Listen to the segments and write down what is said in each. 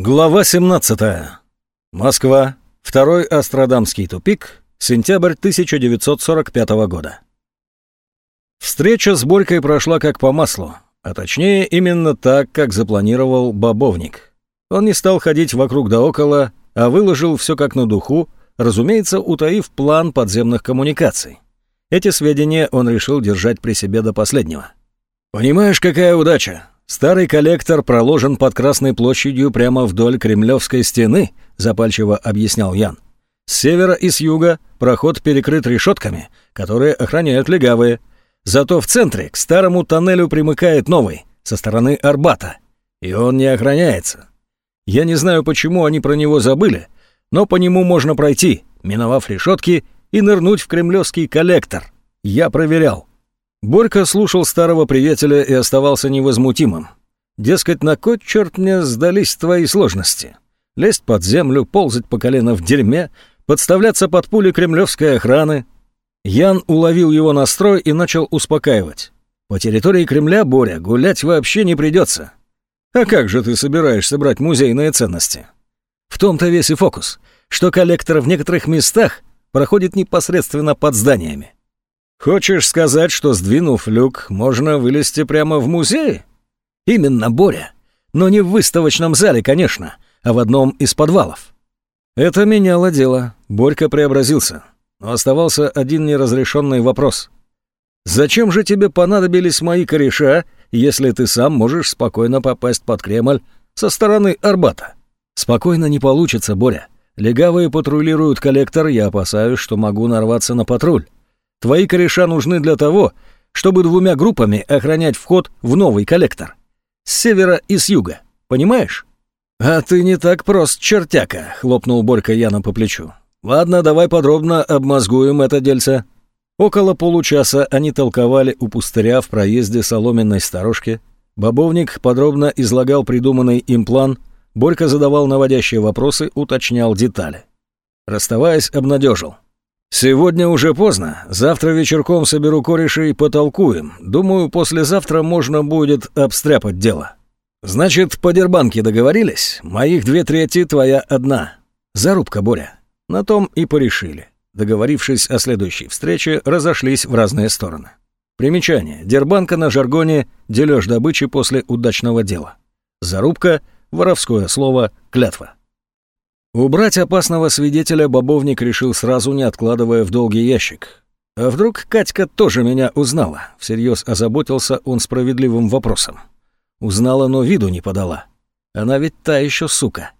Глава 17. Москва. Второй Астродамский тупик. Сентябрь 1945 года. Встреча с Борькой прошла как по маслу, а точнее именно так, как запланировал Бобовник. Он не стал ходить вокруг да около, а выложил все как на духу, разумеется, утаив план подземных коммуникаций. Эти сведения он решил держать при себе до последнего. «Понимаешь, какая удача? Старый коллектор проложен под Красной площадью прямо вдоль Кремлевской стены, запальчиво объяснял Ян. С севера и с юга проход перекрыт решетками, которые охраняют легавые. Зато в центре к старому тоннелю примыкает новый, со стороны Арбата. И он не охраняется. Я не знаю, почему они про него забыли, но по нему можно пройти, миновав решетки, и нырнуть в кремлевский коллектор. Я проверял. Борька слушал старого приятеля и оставался невозмутимым. Дескать, на кой черт мне сдались твои сложности? Лезть под землю, ползать по колено в дерьме, подставляться под пули кремлевской охраны. Ян уловил его настрой и начал успокаивать. По территории Кремля, Боря, гулять вообще не придется. А как же ты собираешься брать музейные ценности? В том-то весь и фокус, что коллектор в некоторых местах проходит непосредственно под зданиями. Хочешь сказать, что сдвинув люк, можно вылезти прямо в музей? Именно, Боря. Но не в выставочном зале, конечно, а в одном из подвалов. Это меняло дело. Борька преобразился. Но оставался один неразрешенный вопрос. Зачем же тебе понадобились мои кореша, если ты сам можешь спокойно попасть под Кремль со стороны Арбата? Спокойно не получится, Боря. Легавые патрулируют коллектор, я опасаюсь, что могу нарваться на патруль. Твои кореша нужны для того, чтобы двумя группами охранять вход в новый коллектор. С севера и с юга. Понимаешь? А ты не так прост, чертяка, хлопнул Борька Яна по плечу. Ладно, давай подробно обмозгуем это дельце. Около получаса они толковали у пустыря в проезде соломенной сторожки. Бобовник подробно излагал придуманный им план, Борька задавал наводящие вопросы, уточнял детали. Расставаясь, обнадежил. «Сегодня уже поздно. Завтра вечерком соберу корешей и потолкуем. Думаю, послезавтра можно будет обстряпать дело». «Значит, по дербанке договорились? Моих две трети, твоя одна. Зарубка, Боря». На том и порешили. Договорившись о следующей встрече, разошлись в разные стороны. Примечание. Дербанка на жаргоне «дележ добычи после удачного дела». Зарубка – воровское слово «клятва». Убрать опасного свидетеля бобовник решил сразу, не откладывая в долгий ящик. А вдруг Катька тоже меня узнала? Всерьез озаботился он справедливым вопросом. Узнала, но виду не подала. Она ведь та еще сука.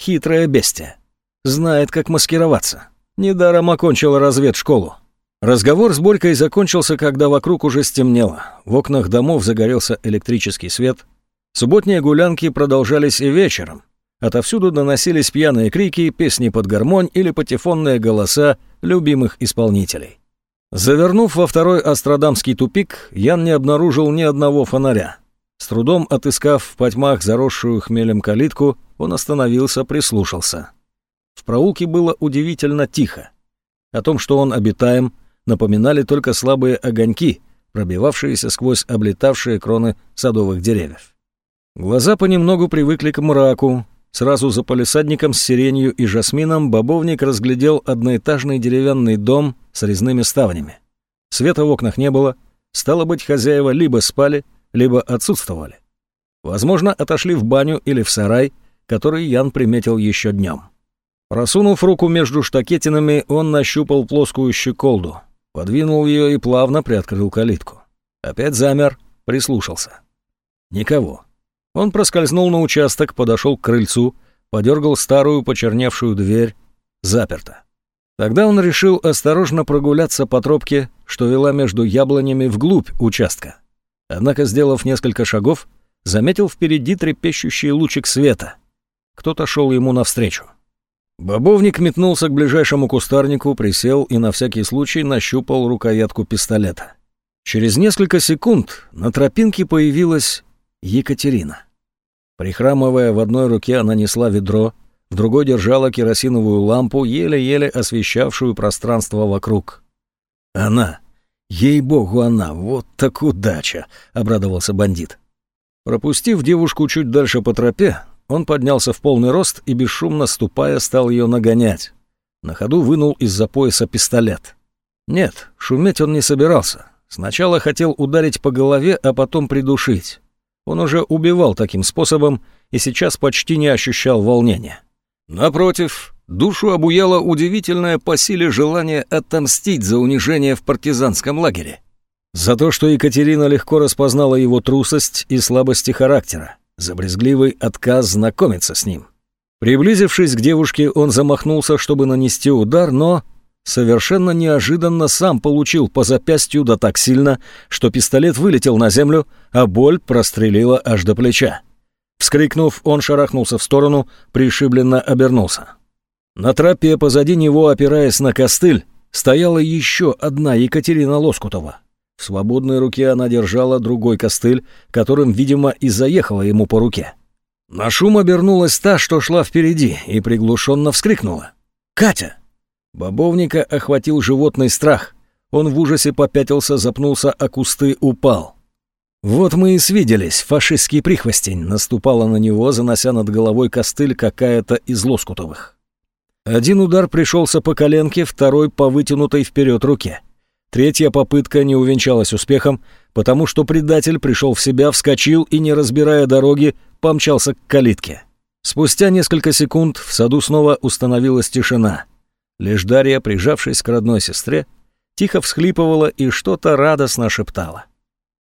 Хитрая бестия. Знает, как маскироваться. Недаром окончила разведшколу. Разговор с Борькой закончился, когда вокруг уже стемнело. В окнах домов загорелся электрический свет. Субботние гулянки продолжались и вечером. Отовсюду доносились пьяные крики, песни под гармонь или патефонные голоса любимых исполнителей. Завернув во второй Астродамский тупик, Ян не обнаружил ни одного фонаря. С трудом отыскав в потьмах заросшую хмелем калитку, он остановился, прислушался. В проулке было удивительно тихо. О том, что он обитаем, напоминали только слабые огоньки, пробивавшиеся сквозь облетавшие кроны садовых деревьев. Глаза понемногу привыкли к мраку, Сразу за полисадником с сиренью и жасмином бобовник разглядел одноэтажный деревянный дом с резными ставнями. Света в окнах не было, стало быть, хозяева либо спали, либо отсутствовали. Возможно, отошли в баню или в сарай, который Ян приметил еще днем. Просунув руку между штакетинами, он нащупал плоскую щеколду, подвинул ее и плавно приоткрыл калитку. Опять замер, прислушался. Никого. Он проскользнул на участок, подошел к крыльцу, подергал старую почерневшую дверь. Заперто. Тогда он решил осторожно прогуляться по тропке, что вела между яблонями вглубь участка. Однако, сделав несколько шагов, заметил впереди трепещущий лучик света. Кто-то шел ему навстречу. Бобовник метнулся к ближайшему кустарнику, присел и на всякий случай нащупал рукоятку пистолета. Через несколько секунд на тропинке появилась Екатерина. Прихрамывая в одной руке, она несла ведро, в другой держала керосиновую лампу, еле-еле освещавшую пространство вокруг. «Она! Ей-богу, она! Вот так удача!» — обрадовался бандит. Пропустив девушку чуть дальше по тропе, он поднялся в полный рост и, бесшумно ступая, стал ее нагонять. На ходу вынул из-за пояса пистолет. Нет, шуметь он не собирался. Сначала хотел ударить по голове, а потом придушить. Он уже убивал таким способом и сейчас почти не ощущал волнения. Напротив, душу обуяло удивительное по силе желание отомстить за унижение в партизанском лагере. За то, что Екатерина легко распознала его трусость и слабости характера, за брезгливый отказ знакомиться с ним. Приблизившись к девушке, он замахнулся, чтобы нанести удар, но совершенно неожиданно сам получил по запястью да так сильно, что пистолет вылетел на землю, а боль прострелила аж до плеча. Вскрикнув, он шарахнулся в сторону, пришибленно обернулся. На тропе позади него, опираясь на костыль, стояла еще одна Екатерина Лоскутова. В свободной руке она держала другой костыль, которым, видимо, и заехала ему по руке. На шум обернулась та, что шла впереди, и приглушенно вскрикнула. «Катя!» Бобовника охватил животный страх. Он в ужасе попятился, запнулся, а кусты упал. «Вот мы и свиделись, фашистский прихвостень», наступала на него, занося над головой костыль какая-то из лоскутовых. Один удар пришелся по коленке, второй по вытянутой вперед руке. Третья попытка не увенчалась успехом, потому что предатель пришел в себя, вскочил и, не разбирая дороги, помчался к калитке. Спустя несколько секунд в саду снова установилась тишина. Лишь Дарья, прижавшись к родной сестре, тихо всхлипывала и что-то радостно шептала.